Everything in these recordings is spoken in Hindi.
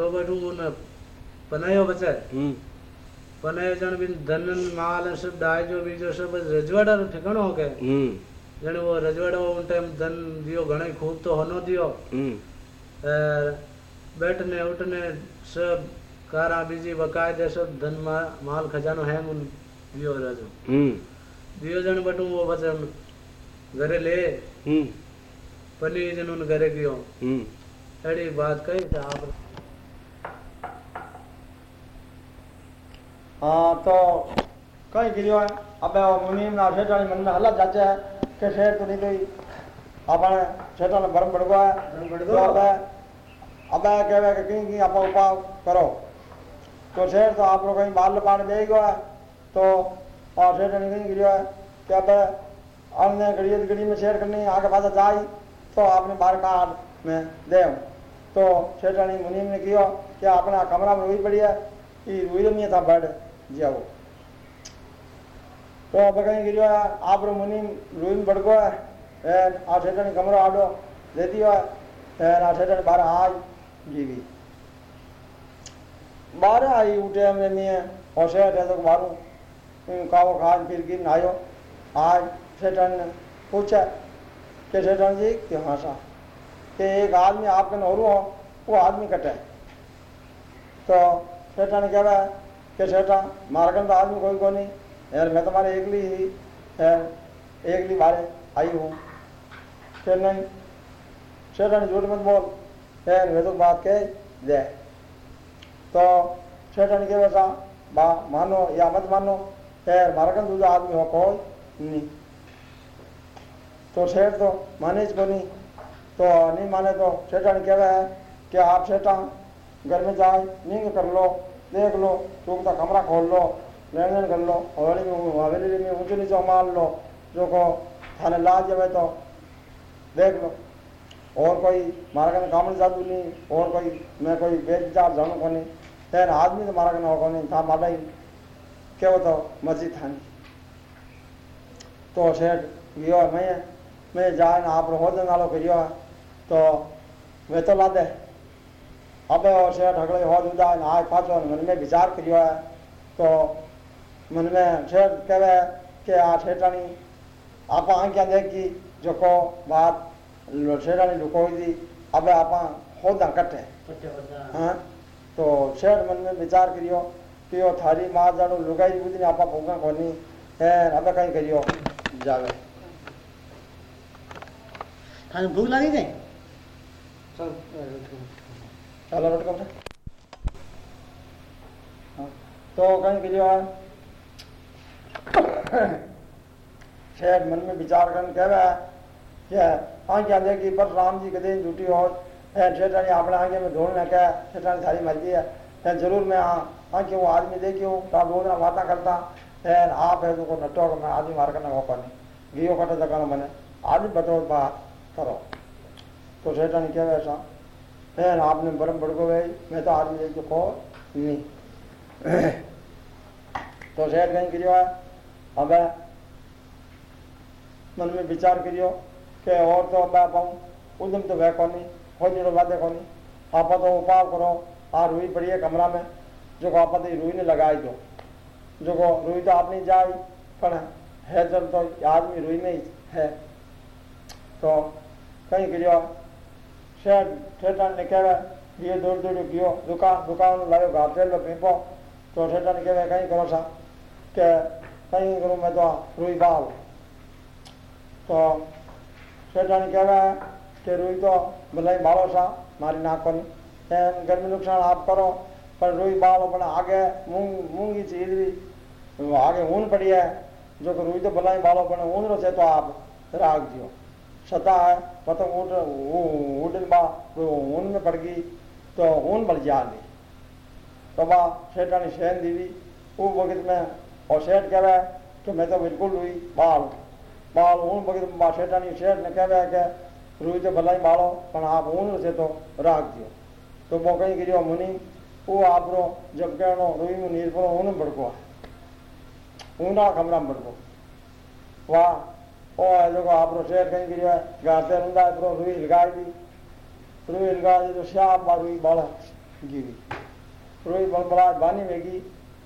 तो बटू उन पनायो बचे हम्म। पनायो जन बिन धन माल सब डाजो बीजो सब रजवाड़ा ठिकाणो के हम्म। जन वो रजवाड़ा उन टाइम धन दियो घणे खूब तो होनो दियो। हम्म। और बैठने उठने सब कारा बीजी बकायदे सब धन मा, माल खजानो है उन दियो राजो। दियो जन बटू वो बचन घरे ले। पनी जन उन घरे गयो हम्म अड़ी बात कही था आप हाँ तो कहीं गिरियो है अब मुनीम ना शेठानी मन में हल्ला जाचे है कि शेर तो नहीं गई अपने शेठा ने भरम गया है तो अब अब कहे कि कहीं कहीं आप उपाय करो तो शेर तो आप लोग कहीं बाल पानी दे है तो और शेर ने कहीं गिरियो है कि अब अन्य घड़ी घड़ी में शेर करनी आगे पासा जाई तो आपने बाहर काट में दे तो शेठानी मुनीम ने किया कि अपना कमरा में रुई पड़ी है ये रुई में था बेड जाओ तो गिरियो है, आप रो मुनीम रुई में बढ़ गया है आ शेठानी कमरो आडो दे दियो है आ शेठानी बाहर आज जीवी बाहर आई उठे हमने शेठ है तो मारू। कावो खाद फिर गिर आयो। आज सेठन ने पूछा कि सेठन जी कि हाँ सा कि एक आदमी आपके नौरू हो, वो आदमी कटे। तो सेठा ने कह रहा है कि मारकन तो आदमी कोई को नहीं यार मैं ही है एकली बारे आई हूँ। कि नहीं सेठा ने झूठ मत बोल। यार मैं तो बात कह दे। तो सेठा ने कह वैसा बा, मानो या मत मानो, यार मारकन दूसरा आदमी हो कोई नहीं। तो सेठ तो माने को नहीं तो नहीं माने तो सेठा ने कह है कि आप सेठा घर में जाए नींद कर लो। देख लो चूक का कमरा खोल लो लेन देन कर लो, हवेली में हवेली में ऊँचे नीचे मार लो, जो को थाने ला जावे तो देख लो। और कोई मारा कने कामड़ जादू नहीं, और कोई, मैं कोई बेजार जानो को नहीं तेर आदमी तो मारा कने हो को नहीं था माड़ा ही केवो तो मस्जिद थानी तो सेठ गयो मैं मैं जाए ना आप हो करियो तो वे तो ला दे अब और सेठ अगले हो दूजा ना आए पाछो मन में विचार करियो है तो मन में सेठ कहे कि आ सेठानी आप आंख्या देखी जो को बात सेठानी लुकोई दी अब आप होदा कटे हाँ तो सेठ मन में विचार करियो कि वो थारी माँ जानो लुगाई बुद्धि आपा भूखा कोनी है अब कहीं रोट कमरे हाँ, तो कहीं है शेर मन में विचार कर कह रहा है कि आँखें आंधे की पर राम जी कदे झूठी हो शेठानी अपने आगे में ढूँढने क्या शेठानी सारी मर्ज़ी है है ज़रूर मैं आँखें वो आदमी देखी हूँ तो दो दिन बातें करता है आप है तो नटो मैं आदमी मार करने मौका नहीं। गियो कटे जगह मैंने आदमी बताओ बात करो। तो शेठानी क्या ऐसा है आपने बरम बड़को गई मैं तो आदमी देख को नहीं। तो शेठ कहीं करियो अब, मन में विचार करियो कि और तो अब पाऊँ उदम तो वह कोनी हो जड़ो बातें कोनी आप तो उपाय करो, आ रुई पड़ी है कमरा में, जो को आप तो रुई ने लगाई दो। जो को रुई तो आप नहीं जाई, पर है जब तो आदमी रुई में ही है। तो कहीं करियो शहर ठेठा निकेवे ये दूर दूर गियो दुकान दुकान लायो घाट लो पीपो तो ठेठा निकेवे कहीं करो सा के कहीं करो मैं तो रुई बाल तो ठेठा निकेवे के रुई तो बलाई बालो सा मारी नाक पर एम गर्मी नुकसान आप करो पर रुई बाल अपने आगे मूंग मूँगी चीज़ भी आगे ऊन पड़ी है जो रुई तो बलाई बालो अपने ऊन रो तो आप राग दियो सता है पतंग उड़ उड़न बा तो ऊन में पड़ गई तो ऊन बढ़ जा ली। तो बा सेठानी शहन दीवी वो वक्त में, और सेठ कह रहा है कि मैं तो बिल्कुल रुई, बाल बाल ऊन वक्त बा सेठानी सेठ ने कह रहा है कि, रुई तो भलाई बालो पण आप ऊन से तो राख दियो। तो वो कहीं गिरियो मुनि वो आप रो जब कहनो, रुई में नीर पर ऊन बढ़को है। ऊना कमरा में बढ़को वाह ఓ అదొక ఆపరేషన్ కనిగిరి గాతే ఉందా ఇప్పుడు రుయి ఇల్గాయి రుయి ఇల్గాయి तो श्याम मारुई बाला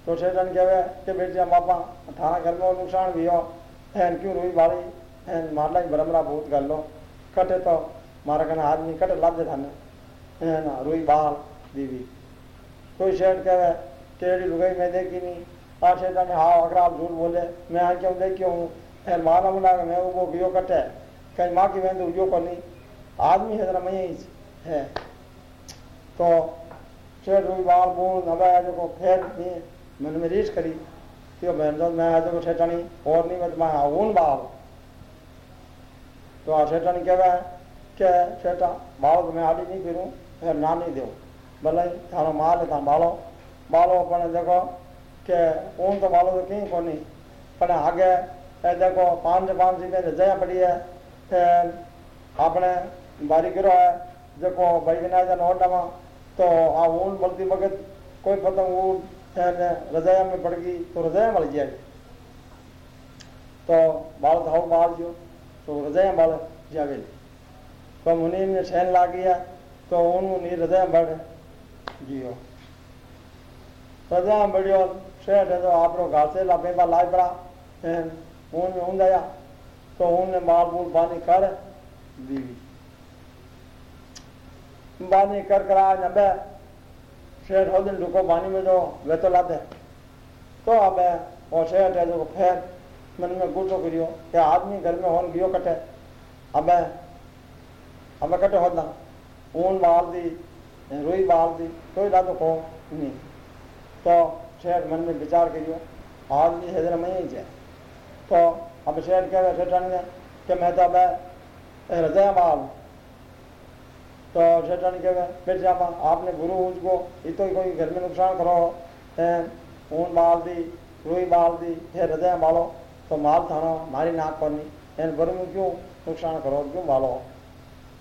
तो सेठन कहे, कि मापा थाना घर में नुकसान भी हो। एन क्यों रोई बाली? एन मारला भूत कर लो। कटे तो मारा कहना आदमी कटे लग थाने। रोई बाल दीवी कोई सेठ कहे, केड़ी लुगाई मैं देखी नहीं। आ सेठा ने हाँ अगर आप झूठ बोले। मैं क्यों देखी हूँ? हैन मुला मैं वो गियो कटे, कहीं माँ की मैं तो यो को आदमी है जरा मैं है तो शेठ रोई बाल बोल नबा जो फेर नहीं मन में रीस करी। कि बहन तो मैं आज ठेठानी, और नहीं मैं मैं आऊन बाल। तो आ ठेठानी कहवा है कि ठेठा, बाल तो मैं आड़ी नहीं फिरूं, फिर ना नहीं दो भले थानो माल है था बालो। बालो अपन देखो कि ऊन तो बालो तो देखो पान से पान रजाया पड़ी है आपने बारी गिरो है, देखो, भाई विनायक और डावा तो आ ऊन बलती वक्त कोई पतंग ऊन रजाया में पड़ गई तो रजाया मल जाएगी तो बाल तो धाव बाल जो तो रजाया बाल जावेली तो मुनि में शहन ला गया तो उन मुनि हृदय बढ़ जियो। हृदय बढ़ियो शेठ है तो आप लोग घर से लाभ लाए ऊन में ऊंदाया तो ऊन ने बूल पानी कर बीवी बानी कर करा नबे शेर हो दिन रुको पानी में जो वे तो तो अब वो शेर है जो फिर मन में गुस्सो करियो कि आदमी घर में होन गियो कटे अब अब कटे होता ऊन बाल दी रुई बाल दी कोई तो को नहीं तो शेर मन में विचार करियो आदमी है मैं ही जाए तो हम सेठ के वैसे ठन गए कि मैं तो हृदय माल। तो सेठन के फिर जब आपने गुरु उसको इतो कोई घर में नुकसान करो ऊन माल दी, रुई माल दी, हे हृदय मालो तो माल थानो मारी नाक करनी। एन गुरु में क्यों नुकसान करो, क्यों मालो?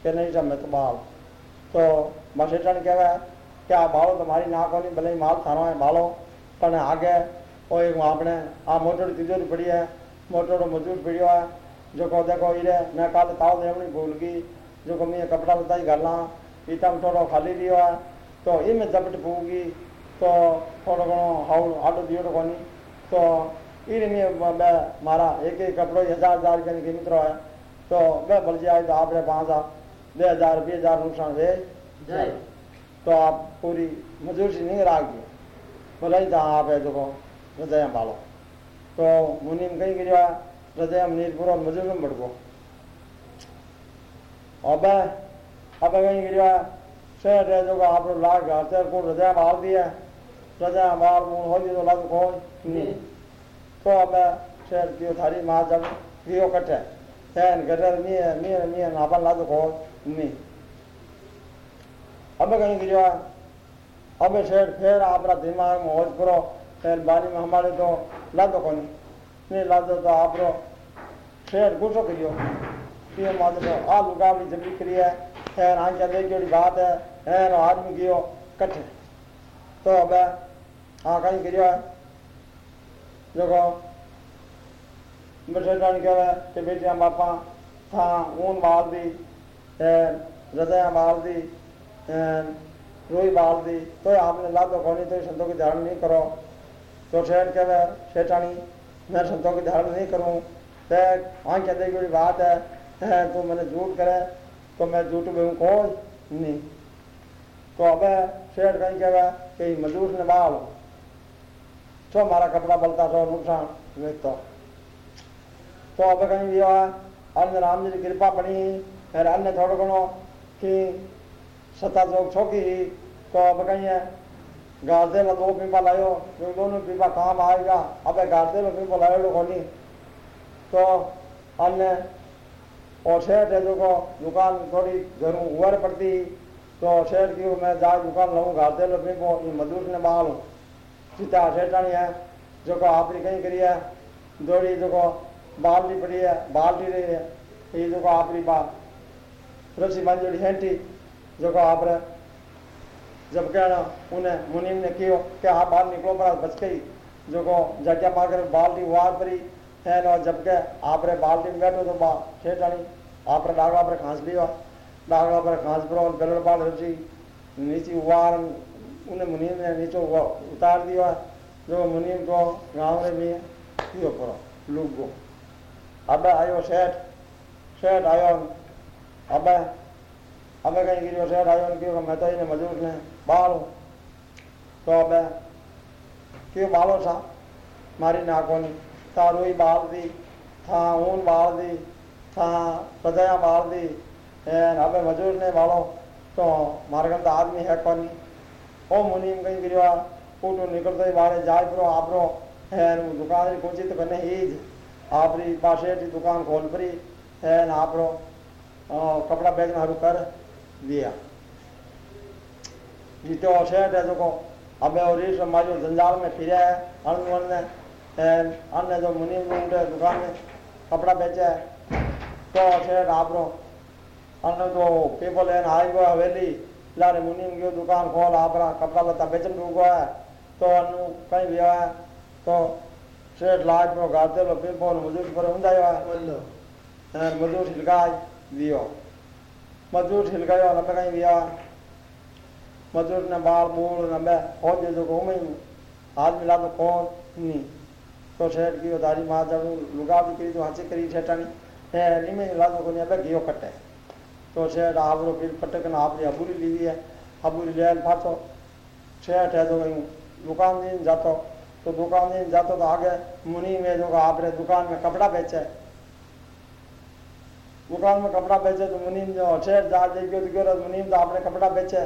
कि नहीं जब मैं तो माल। तो मैं सेठन कह क्या मालो तो तुम्हारी नाक होनी भले ही माल थानो है मालो, पर आगे, और एक वहाँ अपने, आ मोटर तिजोरी पड़ी है मोटो मज़बूत पीड़ियो है जो को देखो इरे मैं कल ताव देवनी भूल गई जो को मैं कपड़ा बताई घाला पीता में थोड़ा खाली रियो है तो ये मैं जपट पूगी तो थोड़ा घो हाउ आडो दियो कोनी तो इन मैं मारा एक एक कपड़ो हज़ार हज़ार रुपया की मित्रो है तो मैं बल जी आए तो आप पाँच आप दे हज़ार बीस हज़ार नुकसान दे तो आप पूरी मजूर मजूरी नहीं राख दी बोला जहाँ आप है देखो बताया पालो તો મુનિમ કઈ કર્યો હૃદય નીર પૂરો મજૂર ભડકો હવે હવે કઈ કર્યો શેઠ है जो આપણો લાગ અત્યારે કોઈ હૃદય માર દે હૃદય માર મૂળ હોય તો લાગ કોઈ નહીં તો હવે શેઠ કયો થારી માં જમ ગયો કટે ફેન ઘરે મીએ મીએ મીએ નાપા લાગ કોઈ નહીં હવે કઈ કર્યો હવે શેઠ ફેર આપણા દિમાગમાં હોજ કરો ફેર બારીમાં અમારે તો લાદો કોની નહીં લાદો તો આપણો શેઠ ગુસ્સો કર્યો કે માત્ર તો આ લુગાવડી જબરી કરી है ફેર આંચા દે જોડી વાત है એનો આદમી ગયો કઠે તો હવે હા કઈ કર્યો देखो बसेटानी कहे कि बेटियां बापा था ऊन बाल दी हृदय बाल दी रोई बाल दी तो आपने लादो खोनी तो संतों की धारण नहीं करो शोरशेट के वह शेठानी मैं शब्दों की धारण नहीं करूँ। तय हाँ कहते कोई बात है? तो मैंने झूठ करे तो मैं झूठ में हूँ कौन? नहीं। तो अब शेठ कहीं कह कि मजदूर ने बाल। तो छो हमारा कपड़ा बलता सो नुकसान देखता तो अब कहीं भी हुआ अन्य राम जी की कृपा बनी फिर अन्य थोड़े घणो की सत्ता चौक छोकी तो अब कहीं है गार्दे में दो पीपा लायो, जो दोनों पीपा काम आएगा। अब गार्दे में पीपा लायो कोनी तो अन्य और शेठ है जो को दुकान थोड़ी घरों उवर पड़ती। तो शेठ की मैं जा दुकान लाऊं गार्दे लो पीपो ये मजदूर ने बाल सीता शेठानी है, जो को आपने कहीं करी है। दौड़ी जो को बाल्टी पड़ी है, बाल्टी रही है। ये जो को आपरी बात रसी मंजूरी हेंटी, जो को आप जब कहना उन्हें, मुनीम ने कियो कि आप बाहर निकलो पर बच गई। जो को जगह मागर बाल्टी वार परी है ना जब के आप बाल्टी में बैठो तो बा शेठानी आप रे डागला पर खांस लियो। डागला पर खांस पर बेलड़ बाल रसी नीचे वार, उन्हें मुनीम ने नीचे उतार दिया। जो मुनीम को गाँव में भी थियो पड़ो लूक गो। अब आयो सेठ सेठ आयो। अब अब कहीं गिरियो सेठ आयो कहो मैं तो इन्हें मजदूर ने બાળું તો બે કે બાળો સા મારી નાખોની તારું એ બાળ દી થા ઊન બાળ દી થા બધા બાળ દી એન હવે મજૂરને બાળો તો મારા કરતા આદમી હે કોની ઓ મુનિમ કઈ કર્યા ખોટું નીકળતો બારે જાય પરો આપરો હેન હું દુકાન પહોંચી તો કને એ જ આપણી પાસે દુકાન ખોલ ફરી હેન આપરો કપડાં બેગ હારું કર દિયા दिया जीतो सेठ है जो को अबे और इस मारो जंजाल में फिरे है अन ने अन्य जो मुनि उनके दुकान में कपड़ा बेचा है तो सेठ आपरो अन्य तो पीपल एन आई गो हवेली लारे मुनि की दुकान खोल, आपरा कपड़ा लता बेचन डूबो है तो अनु कहीं भी है तो सेठ लाज में गाते लो पीपल मजूर ने बाल मूल न मैं फौज जो घूमे हाथ मिला तो कौन? नहीं। तो शेठ की दारी माँ जब लुगा भी करी तो हँसी करी शेठानी। नहीं मैं मिला तो नहीं अलग घियो कटे तो शेठ लोग फिर पटक ना आपने अबूरी ली दी है। अबूरी ले फाटो शेठ है तो कहीं दुकान दिन जातो। तो दुकान दिन जातो तो आगे मुनि में जो आप रे दुकान में कपड़ा बेचे। दुकान में कपड़ा बेचे तो मुनीम जो शेठ जा मुनीम तो आपने तो कपड़ा बेचे।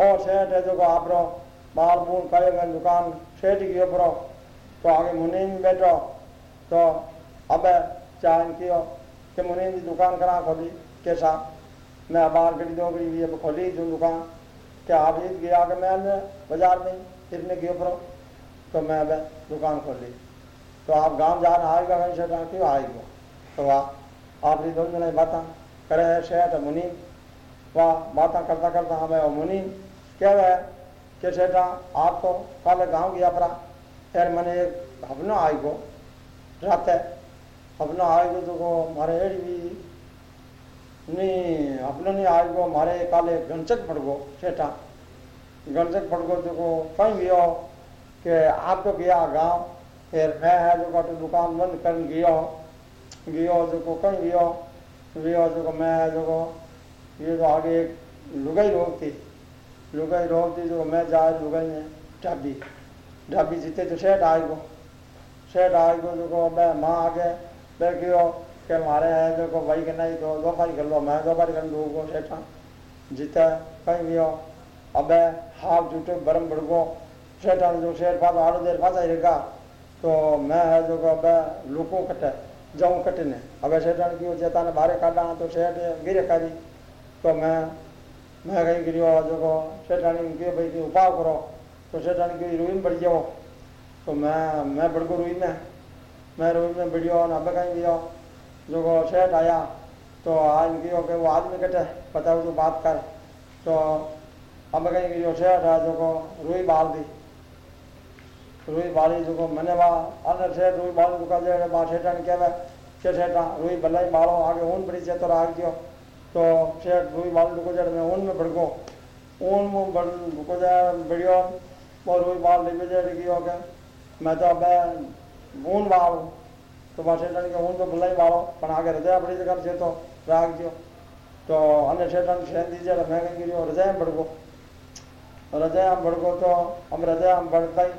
और शेठ है जो को आप रो बाल बून करेगा दुकान शेठ की ऊपर। तो आगे मुनि में बैठो। तो अब चाहे कियो कि मुनि की दुकान करा खोली कैसा मैं बाहर गड़ी दो गई अब खोली जो दुकान। क्या आप ईद गया कि मैं बाज़ार में इतने गयो पर तो मैं अब दुकान खोली। तो आप गाँव जाना आएगा कहीं से क्यों आएगा? तो वाह आप दोनों जने बातें करे है शेठ वाह बातें करता करता हमें मुनि क्या है? कि सेठा आप तो कल गाँव गया परा। यार मैंने एक हवनो आई गो रात है। हवनो आई गो तो को मारे एड़ी भी नहीं अपने नहीं आई गो मारे काले गणचक पड़ गो सेठा गणचक पड़ गो तो को कहीं भी हो कि तो गया गाँव। फिर मैं है जो का तो दुकान बंद कर गयो गयो जो को कहीं गयो गयो जो को मैं है जो को ये तो आगे लुगाई रोक थी लुगाई रोक थी जो मैं जा लुगाई में चाबी ढाबी जीते तो सेठ आ गो। सेठ आ गो जो बे माँ आगे बे कहो के मारे है जो भाई के नहीं तो दो बारी कर लो। मैं दो बारी कर लू गो सेठा जीते, कहीं भी हो। अब हाफ़ जूटे, बरम बड़गो। सेठा जो शेर पास आड़ो देर पास रहेगा। तो मैं है जो अब लुको कटे जाऊँ कटने अब सेठा क्यों जेता ने बाहर काटा तो सेठ गिरे कारी तो मैं मैं कहीं गिरियो जो ने क्यों भाई उपाय करो। तो सेठानी की रुइन बढ़ जाओ। तो मैं मैं बढ़ गो में। मैं रुइन में बढ़ियो अब कहीं गयो। जो को सेठ आया तो आज गयो कि वो आदमी कटे बताओ तो बात कर। तो अब कहीं गयो सेठ आ जो को रुई बाल दी रुई बाली जो को मैंने वहाँ अन्य सेठ रुई बाली दुका जे बा सेठा ने कहवे के सेठा रुई भलाई बालो, आगे ऊन बड़ी से राग तो सेठ रुई बाली दुको जे मैं ऊन में भड़को। ऊन में बढ़ दुको जे बढ़ियो और वही बाल ले बेजे लगी हो गया मैं तो अब ऊन बाल तो बस सेठन के ऊन तो भले ही बालो पण आगे हृदय बड़ी जगह से तो राग दियो। तो अन्य सेठन सेन दीजिए मैं कहीं गिरी हृदय में बढ़गो हृदय में बढ़गो तो हम हृदय में बढ़ता ही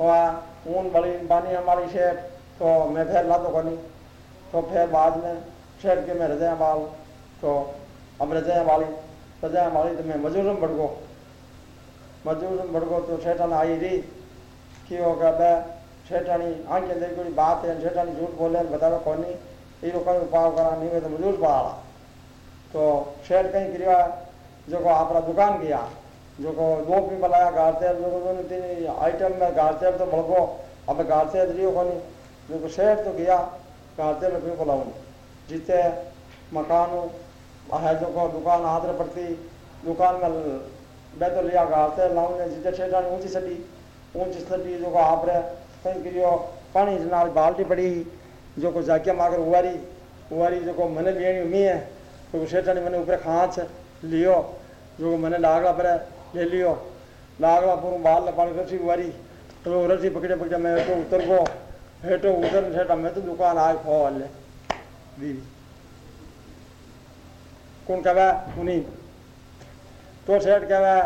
वहाँ ऊन बड़ी बानी हमारी शेठ तो मैं फिर ला तो कोनी। तो फिर बाद में शेठ के बाल तो अब हृदय वाली हृदय वाली तो मैं मजूर में बढ़ गो मजदूर भड़को तो सेठाना आई रही कि हो गया बे सेठानी आँखें देख बात है सेठानी झूठ बोले, बतावे कोनी। ये लोग कहीं उपाय करा, नहीं तो मजदूर पहाड़ा तो सेठ कहीं क्रिया जो को आप दुकान गया। जो को दो पीपल आया गार जो को तीन आइटम में गार तेल तो भड़को अब गार तेल रियो कोनी? जो को शहर तो गया गार तेल पीपल आऊँ जिते मकान जो को दुकान हाथ पड़ती, दुकान में तो लिया गार तेल लाऊं ने जिते छेड़ा ऊँची सटी ऊँची सटी जो को आप रे कहीं करियो पानी नाल बाल्टी पड़ी जो को जाके मागर उवारी उवारी जो को मने लेनी उमी है तो शेठानी मैंने ऊपर खांच लियो, जो को मैंने लागला पर ले लियो। लागला पूरा बाल पानी रसी उवारी तो रसी पकड़े पकड़े मैं तो उतर गो हेठो उतर सेठा मैं तो दुकान आए खो वाले दीदी। कौन कहवा उन्हीं। तो सेठ कहवा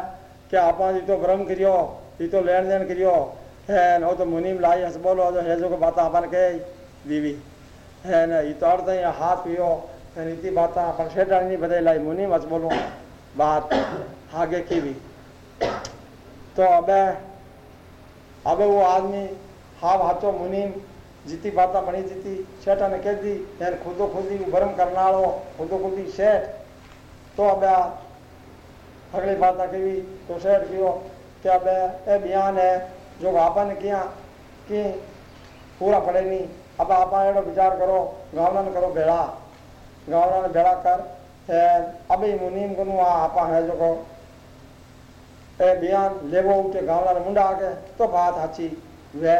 कि आप जी तो भ्रम करियो ये तो लेन देन करियो। है न तो मुनीम लाई, हस बोलो जो है को बात अपन के दीवी है न ये तो अर्थ है हाथ पियो रीति बात अपन सेठ नहीं बदल लाई, मुनीम हस बोलो, बात आगे की भी तो अब अब वो आदमी, हाव हाथो मुनीम, जीती बाता बनी जीती सेठा ने कह दी खुदो खुदी भरम तो अब अगली बात कही तो सेठ कहो कि अब ए बयान है जो आपन किया कि पूरा पड़े नहीं। अब आप विचार करो गावना ने करो भेड़ा गावना ने भेड़ा कर ही मुनीम को आपा है जो को। बयान लेवो उठे गावना ने मुंडा आके तो बात हाची। वे,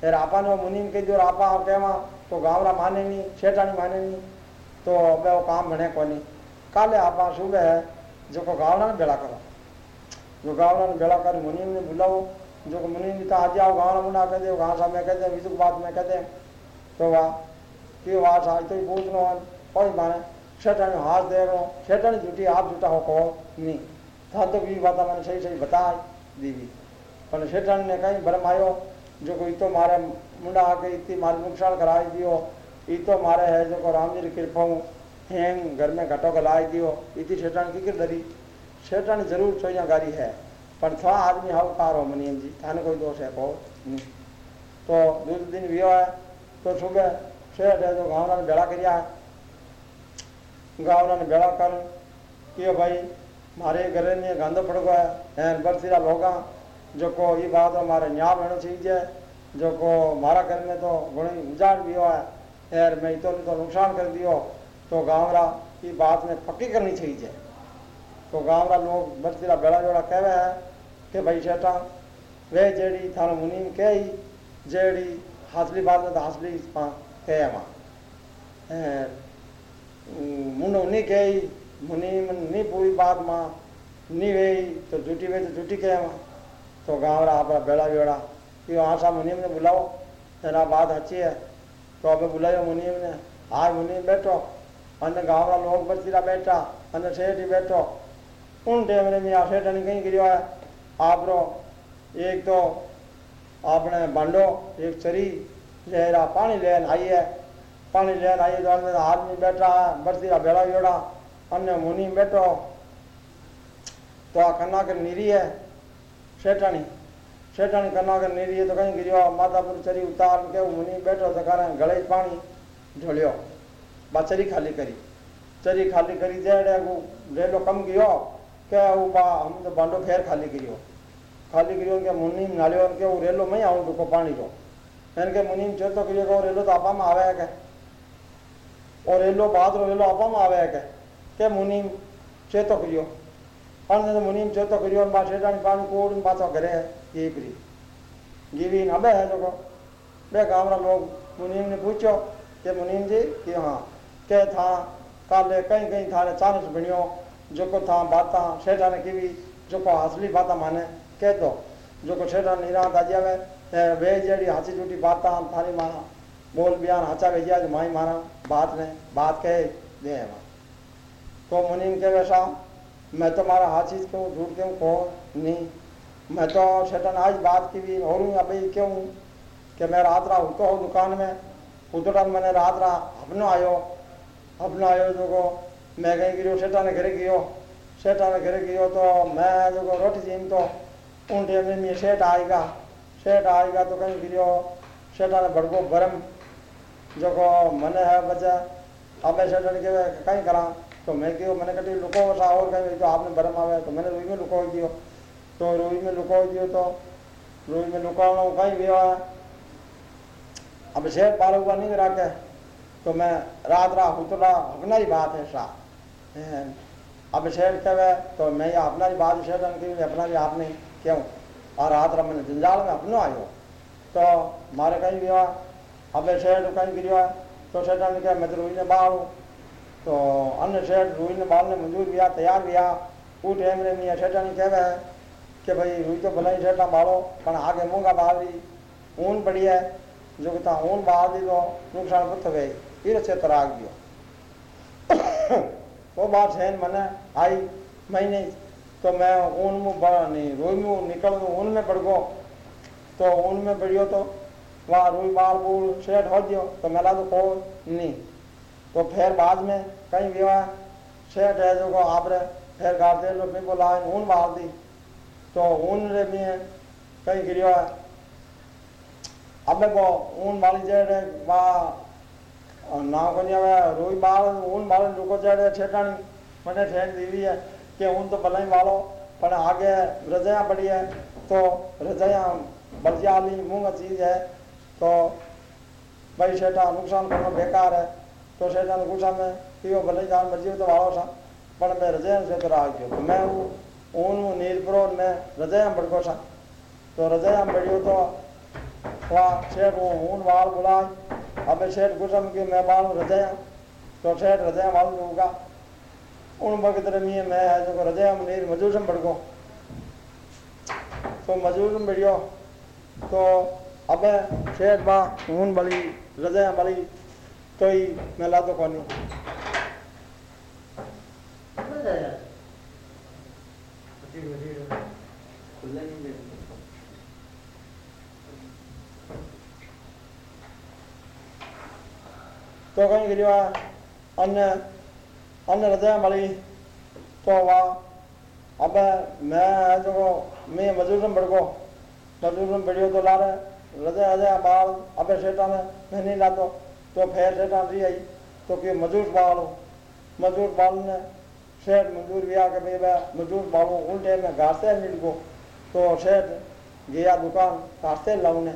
फिर आपा ने मुनीम के जो आपा कहवा तो अब काम भने गावरा तो काले आपा सुबह है जो को गावना ने बेड़ा करो। जो गावना ने बेड़ा कर, मुनीम ने बुलाओ, जो को मुनीम ने कहा, आज आओ गावना मुंडा कह दे साहब में कह दे विजुक बात में कह दे। तो वाह कि वाह, आज तो पूछनो कोई माने शेठानी हाथ दे रहो शेठानी झूठी आप झूठा हो कहो, नहीं। था तो भी बात मैंने सही सही बताई दीदी पर शेठानी ने तो तो है को की घर में घटो गलाई दियो। इतनी शेठान की कर डरी शेठान ज़रूर सोया गारी है, पर था आदमी हाउ कारो मनियम जी, थाने कोई दोष है को नहीं तो दूसरे दिन वियो है तो सुबह शेठ है जो गाँव ने बेड़ा करिया। है गाँव ने बेड़ा कर कि भाई, मारे घर में गंद पड़ गया है बरसीरा लोगा जो को ये बात हमारे न्याय होना चाहिए जो को मारा घर में तो घणी उजाड़ भी हुआ है यार मैं तो तो नुकसान कर दियो। तो गाँवरा ये बात में पक्की करनी चाहिए तो गाँवरा लोग बरसीरा बेड़ा जोड़ा कहवे है कि भाई शेठा वे जेड़ी थानो मुनीम कही जेड़ी हासली बात में तो हासली कह वहाँ मुंडो नहीं कही मुनीम नहीं पूरी बात माँ नहीं वे तो झूठी वे तो झूठी कह वहाँ तो गाँव रहा अपना बेड़ा जोड़ा, कि वहाँ सा मुनीम ने बुलाओ, तेरा बात अच्छी है तो अबे बुलायो मुनीम ने आज मुनीम बैठो। અને ગામડા લોક બચીરા બેઠા અને શેઠી બેઠો ઉન ટેમરે મેં આ શેઠને કંઈ કર્યો આપણો એક તો આપણે ભાંડો એક ચરી લહેરા પાણી લઈને આવીએ પાણી લઈને આવીએ તો આદમી બેઠા બરતીરા ભેળા વેળા અને મુનિ બેઠો તો આ કનાકર નીરીએ શેઠાણી શેઠાણી કનાકર નીરીએ તો કંઈ ગીર્યો માતાપુર ચરી ઉતાર કેવું મુનિ બેઠો તો કારણ ગળે પાણી ઢોળ્યો चरी खाली करी। चरी खाली करी, जेड़े वो रेलो कम गयो के वो बा, हम तो बांडो फेर खाली करियो। खाली करियो के मुन्नी नालियो के वो रेलो में आऊँ रुको पानी जो एन के मुन्नी चल तो करियो के रेलो तो आपा में आवे के और रेलो बाद रो रेलो आपा में आवे के के मुन्नी तो चेतो करियो? और ने मुन्नी चेतो करियो बा शेटानी पानी कोड़ पाछो घरे ये करी। जीवी ना बे है जो बे गाँव लोग मुनीम ने पूछो, के मुनीम जी, कि हाँ के था काले कई कई थाने चानस बनियो जो को था बाता शेठा ने की जो को असली बाता माने कह दो जो को शेठा नीरा दाजिया वे वे जड़ी हाची झूठी बाता थारी मारा बोल बयान हाचा भेजिया जो माई मारा, बात ने, बात कहे, दे तो मुनीम के वैसा, मैं तो मारा हर चीज़ क्यों, झूठ क्यों कहो नहीं मैं तो शैतान आज बात की भी और हूँ अभी क्यों, कि मैं रात रहा हो दुकान में उतरा मैंने रात रहा अपनो आयो अपनो आयो जो मैं कहीं गिरो शैतान घरे गयो शैतान घरे गयो तो मैं जो रोटी जीम तो उन टाइम में सेठ आएगा। सेठ आएगा तो कहीं गिरो शैतान भड़को गरम जो को मने है बचा अब शैतान के कहीं करा तो मैं क्यों मैंने कटी लुको सा और कहीं तो आपने भरम आवे तो मैंने तो लुको दियो तो रोई में लुकाव दियो तो रोई में लुकावना कहीं भी हुआ अब शेर पार हुआ नहीं रखे। तो मैं रात रा अपना ही बात है शाह। अब शेर कब है तो मैं ये अपना ही बात शेर रंग अपना भी आपने क्यों? और रात रा मैंने जंजाल में अपनो आयो तो मारे कहीं भी हुआ, अब शेर कहीं गिर हुआ तो शेर ने कहा, मैं तो रोई ने बाल तो अन्य शेर रोई ने बाल ने मंजूर किया, तैयार किया। वो टाइम रे मियाँ, शेर ने कह है कि भाई, रोई तो भले ही शेटा बालो पर आगे मूँगा बाल भी ऊन पड़ी है। ऊन बाहर दी तो नुकसान पुत गए फिर से तराग दियो। वो बात है मने आई महीने तो मैं ऊन में नहीं, रोई में निकल ऊन में पड़ गो तो ऊन में बढ़ियो तो वहाँ रुई बाल बूल सेट हो दियो तो मेला तो को नहीं। तो फिर बाद में कहीं भी वहाँ सेट है जो को आप रे फिर गाड़ दे लो फिर बोला ऊन बाहर दी। तो ऊन रे में कहीं गिरियो अब को ऊन माली जेड़े वा ना कोनी હવે રોઈ બાળ ઊન બાળ લોકો જેડે છેટાણી મને ઠેક દીવી है કે ऊन तो भले ही वालो पर आगे रजाया पड़ी है तो रजाया बलजाली मूंग चीज है तो भाई सेठा नुकसान करना बेकार है तो सेठा ने पूछा मैं कि वो भले जान मर्जी तो वालो सा पर मैं रजाया से तो राग गयो तो मैं वो ऊन नीरप्रो में रजाया बड़को सा तो रजाया बढ़ियो तो वहाँ शेठ वो ऊन वाल बुलाए। अब शेठ गुसम के मैं बाल रजाया तो शेठ रजाया वाल होगा उन वक्त रमी मैं है जो रजाया में नीर मजूसम बड़को तो मजूसम बढ़ियो तो अब शेठ बा, ऊन बली रजाया बली तो ही मैं ला तो कोनी। तो कहीं गिरी हुआ अन्य अन्य हृदय मली तो वहाँ अब मैं जो मैं मजूरम बढ़ गो मजूरम बढ़ियो तो ला रहे हृदय हृदय बाल अब सेठा में मैं नहीं लातो तो फिर सेठा रही आई तो कि मजूर बाल हो मजूर बाल ने सेठ मजूर भी आके भाई मैं मजूर बालों उल्टे में घाटे मिल गो तो सेठ गया दुकान घाटे लाउने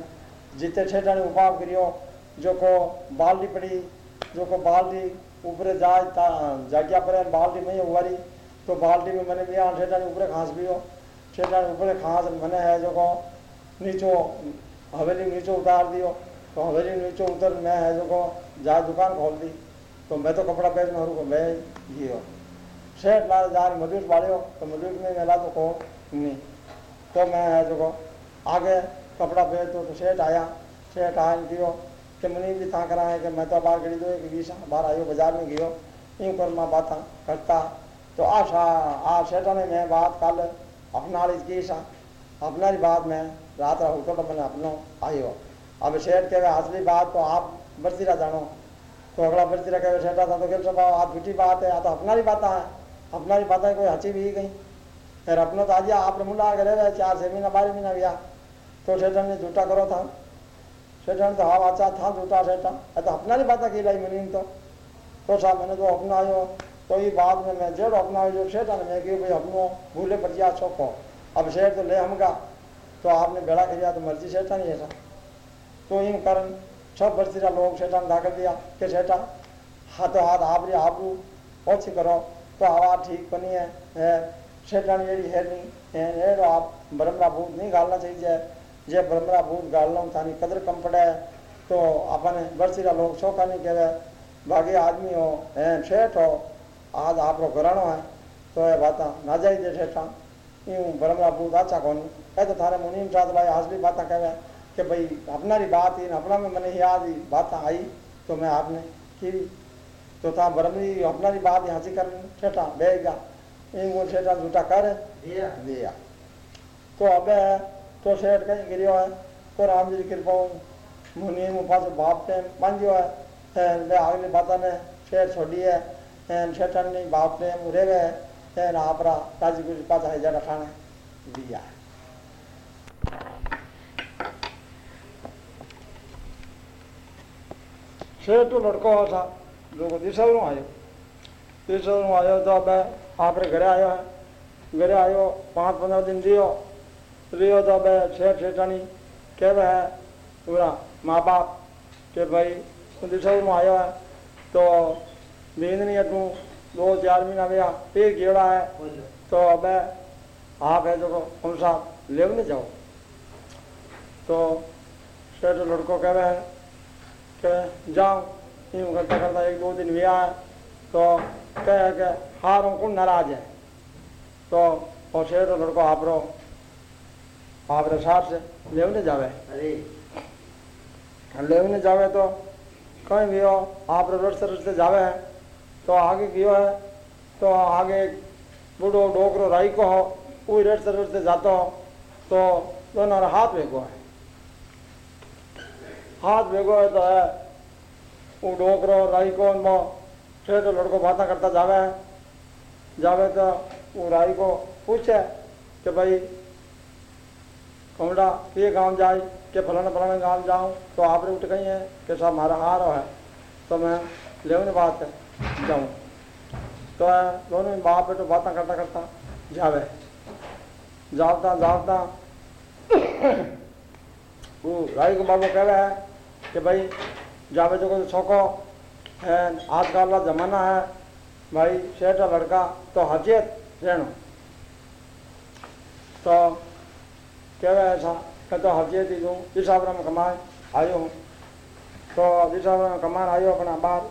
जिते सेठा ने उपाव करियो जो को बाल्टी पड़ी जो बाल्टी ऊपर जाए जगह पर बाल्टी में उवारी तो बाल्टी में मैंने भी ने ऊपर घास पियो। सेठा ने ऊपर घास मैंने है जो नीचो, हवेली नीचे उतार दियो। तो हवेली नीचे उतर मैं है जो को जा दुकान खोल दी। तो मैं तो कपड़ा बेचना को मैं गियो। सेठ लाल जा मजूर बाड़े हो तो मजूर में मेला तो को नहीं। तो मैं है जो आगे कपड़ा बेच दो तो सेठ आया। सेठ आया दियो कि मनी भी था करा है कि मैं तो बाहर गड़ी दो एक बीस बाहर आयो बाज़ार में गयो यूँ कर मैं बात करता तो आशा आ सेठा ने मैं बात कल अपना की सा अपना बात में रात रहा तो मैंने अपनो आयो अब सेठ कहे असली बात तो आप बरतीरा जानो तो अगला बरतीरा कहे सेठा था तो क्या आप झूठी बात है तो अपना बात है अपना बात है कोई हची भी गई फिर अपनो तो आज आप आगे रहे चार छह महीना बारह महीना गया तो सेठा ने झूठा करो था सेठा ने तो हाँ वाचा था झूठा सेठा तो अपना ही बात की लाई मनी तो। तो साहब मैंने तो तो ये बाद में मैं जेड़ अपनायो जो सेठा मैं भाई अपनो भूले पड़ गया चौको अब शेर तो ले हमका। तो आपने बेड़ा किया तो मर्ज़ी सेठा नहीं ऐसा तो इन कारण सब बरसीरा लोग सेठा ने दाखिल दिया कि सेठा हाथों हाथ आप री करो। तो हवा ठीक बनी है, जे ब्रह्मरा भूत गालना थानी कदर कम पड़े तो अपन बरसीरा लोग शौका नहीं कहे बाकी आदमी हो है सेठ हो आज आप घरानो है तो ये बात ना जाइए सेठा यूँ ब्रह्मरा भूत अच्छा कौन कह तो थारे मुनीम साथ भाई आज भी बात कहे कि भाई अपना री बात ही अपना में मैंने याद ही बात आई तो मैं आपने की तो था ब्रह्मी अपना री बात यहाँ से कर ठेठा बेगा इन वो ठेठा झूठा कर दिया दिया तो अब तो सेठ कहीं गिरियो है तो राम जी की कृपा मुनि में बाप टेम बांधियो है। ले अगली बात ने सेठ छोड़ी है एन सेठन ने बाप टेम एन आपरा राज़ी दिया तो लड़को था जो दिसवरू आयो दिसवरू आयो तो अब आप घरे आयो है, घरे आयो पाँच पंद्रह दिन दियो रियो तो बे सेठ सेठानी कहवे है पूरा माँ बाप के भाई दिशा में आयो है तो नींद नहीं है तू दो चार महीना गया एक गेड़ा है तो अब आप है जो हम साहब ले जाओ। तो सेठ लड़को कह रहे है कि, जाओ, यूँ करता करता एक दो दिन भी आया तो कह के हारों को नाराज़ है। तो और सेठ लड़को आप रो आप रे साथ से लेवने जावे? अरे। लेवने जावे तो कहीं भी हो आप रे रस्ते रस्ते जावे है तो आगे गयो है तो आगे बूढ़ो डोकरो राई को हो वही रस्ते रस्ते जातो हो तो दोनों हाथ भेगो है। हाथ भेगो है तो है वो डोकरो राई को मो सेठ लड़को बातें करता जावे है जावे तो वो राई को पूछे कि भाई कमड़ा ये गाँव जाए, के फलाना फलाना गाँव जाऊँ तो आप उठ गई है, कि साहब हमारा हार है। तो मैं लेवने बात है जाऊँ। तो दोनों बाप बेटो बातें करता करता जावे। जावता जावता, वो राई को बाबू कह रहा है कि भाई, जावे जो छोको है आजकल का जमाना है, भाई, सेठ लड़का तो हजियत रहना। तो है ऐसा मैं तो हजियत ही दूँ जिस हिसाब में कमाए आयो हूँ तो जिस में कमान आयो अपना बाहर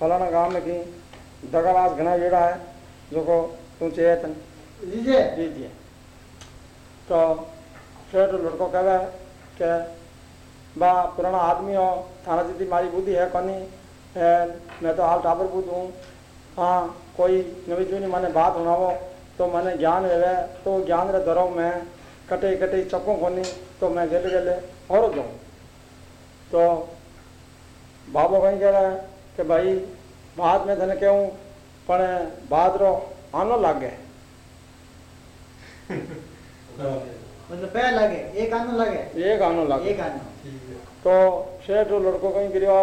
फलाना गाँव में की दगाबाज घना जेड़ा है जो को तू चेत लीजिए दीजिए तो सेठ लड़को कह है बा पुराना आदमी हो थाना जितनी मारी बुद्धि है कनी है मैं तो हाल टाबर बुद्ध हूँ हाँ कोई नवी जूनी मैंने बात सुनावो तो मैंने ज्ञान रहे तो ज्ञान रे धरो मैं कटे कटे चक्कू कोनी तो मैं गेले गेले और जाऊँ। तो बाबो कहीं कह रहा है कि भाई बात में तने कहूँ पण बात रो आनो लागे। मतलब पैर लगे एक आनो लगे। एक आनो लागे। एक आनो। तो सेठ लड़को कहीं गिरियो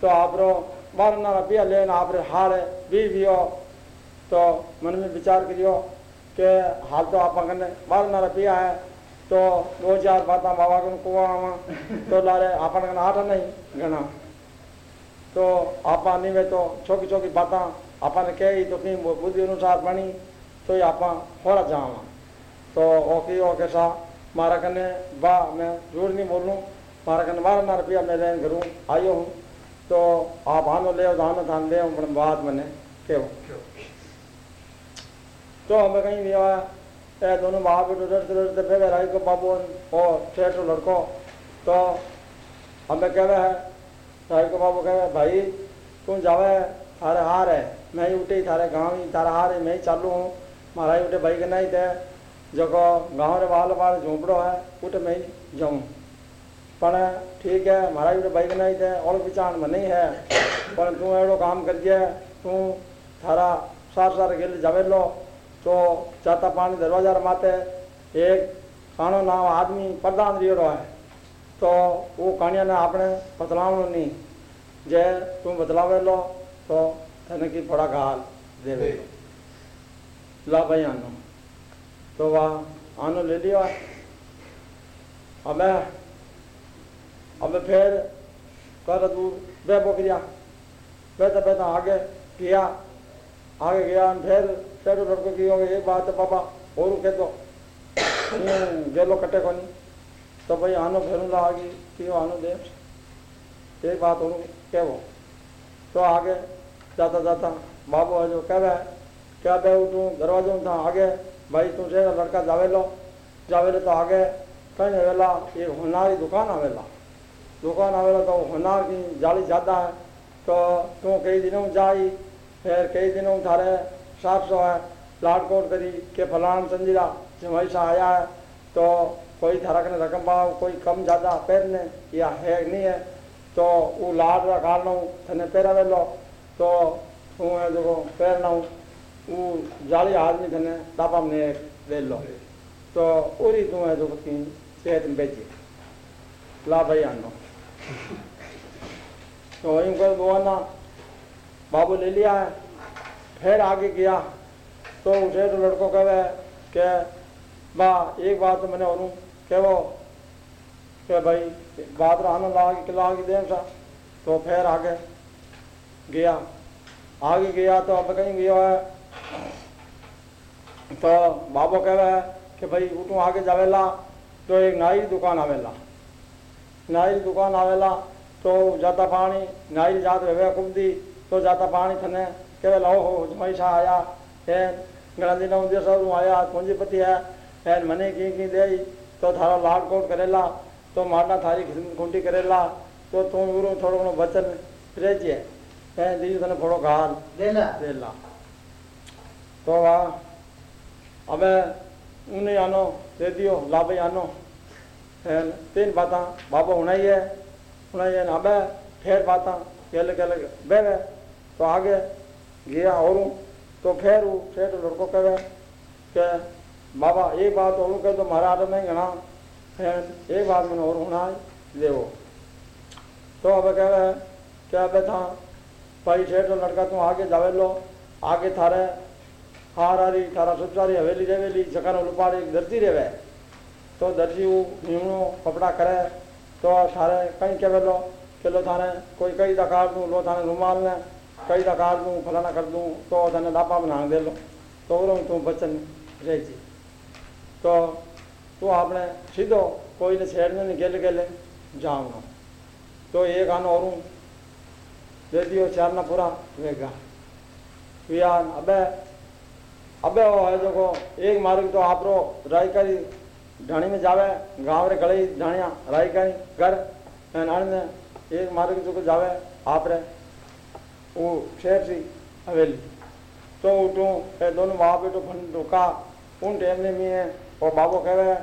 तो आप रो बार ना रुपया लेन आप रे हार भी भी तो मन में विचार करियो के हाल तो आप कने बार ना रुपया है तो दो चार बात बाबा को कुआ तो लारे कने आठ नहीं घना तो आपा नहीं तो छोकी छोकी बात आपन कही तो कहीं बुद्धि अनुसार बनी तो ये आपा होरा जावा। तो ओके ओके सा, मारा कने बा, मैं झूठ नहीं बोलूँ, मारा कने बारह ना रुपया मैं लेन करूँ, आयो हूँ। तो आप आनो ले आनो थान ले पर बात मैंने केव तो हमें कहीं भी आया। दोनों बाप लड़ते लड़ते फिर राय को तो बाबू और ठेठ लड़को। तो हमें कह रहे हैं राय को बाबू कह रहे हैं, भाई, तू जावे, थारे हार है, मैं ही उठे थारे गाँव ही, थारा हार है, मैं ही चालू हूँ। मारा ही उठे भाई के नहीं थे। जको गाँव रे बाल बाल झोंपड़ो है, उठे मैं ही जाऊँ। पर ठीक है मारा ही उठे भाई के नहीं थे, और विचार में नहीं है। पर तू एड़ो काम कर दिया तू थारा सार सार गिल जावे लो। जाता पानी दरवाज़ा माते एक काणो नाम आदमी प्रधान रियोड़ो है। तो वो कहानिया ने आपने बतलावनो नहीं जे तू बतलावेलो तो तने की बड़ा गाल देवे ला। भाई आनो। तो वाह आनो ले लियो अब अब फिर कर दूर बह बकरिया। बहता बहता आगे किया, आगे गया, फिर फिर लड़को की हो, ये बात है, पापा, और कह दो गेलो कटे को नहीं तो भाई, आनो फिर आगे कि आनो दे? एक बात और कहो। तो आगे जाता जाता बाबू है जो कह रहा है, क्या बे उठूँ? दरवाजों था, आगे। भाई, तू से लड़का जावेलो। जावेलो तो आगे। कहीं वेला, एक होनारी दुकान आवेला। दुकान आवेला तो होनार की जाली ज़्यादा है। तो तू कई दिनों जाई, फिर कई दिनों थारे सात सौ है। प्लाट कोट करी के फलान संजीरा जमाई सा आया है। तो कोई थारा कने रकम पाओ, कोई कम ज़्यादा पैरने या है नहीं है। तो वो लाड रा कारण थने पैरावेलो तो तू है जो पैरना वो जाली आदमी थने तापा में ले लो। तो उरी तू है जो सेहत में बेची। ला भाई आनो। तो कर दो ना बाबू ले लिया है। फिर आगे गया तो उसे तो लड़को कहे कि बा एक बात तो मैंने और कहो कि भाई, बात रहने लाग लाग दें तो फिर आगे गया। आगे गया तो अब कहीं गया है तो बाबो कह कि भाई, उठू आगे जावेला तो एक नाई दुकान आवेला। नाई दुकान आवेला तो जाता पानी, नाई जात वे कुबदी तो जाता पानी थने के लो हो आया एन गणी नौ दस आया पूंजीपति है एन मने की की दे तो थारा लाड कोट करेला तो मारना थारी खूंटी करेला तो तुम गुरु थोड़ो घो वचन रेजिए एन दीजिए थोड़ा फोड़ो घाल देला तो वहा अब ऊन आनो दे दियो लाभ आनो एन तीन बात बाबा उनाई है उनाई है अब फिर बात केल केल बे तो आगे गया और तो फिर वो सेठ लड़को कहे के, बाबा एक बात और कहे तो आटे में है एक बात मैंने और होना ले वो तो अब कहे कि अब था भाई सेठ लड़का तू आगे जावे लो। आगे थारे, हार रही थारा सुचारी हवेली रेवेली जगह उलपाड़ी दर्जी रेवे तो दर्जी वो नीमणो कपड़ा करे तो थारे कहीं के लो के लो थाने कोई कई दकार दूँ लो थाने रुमाल ने कई दकार दूँ फलाना कर दूँ तो थाने दापा बना दे लो। तो वो तू बचन रह जी। तो तू आपने सीधो कोई ने छेड़ में गेले गेले जाओ तो एक आनो और दे दियो चार ना पूरा वेगा वियान अबे अबे वो है जो एक मार्ग तो आप रो रायकारी ढाणी में जावे, गाँव रे गले ढाणिया रायकारी घर नाणी में एक मार्ग जो जावे आप रे। वो शेर सी हवेली। तो उठूं दोनों बाप बेटो फन रुका। उन टाइम में मैं और बाबो कहे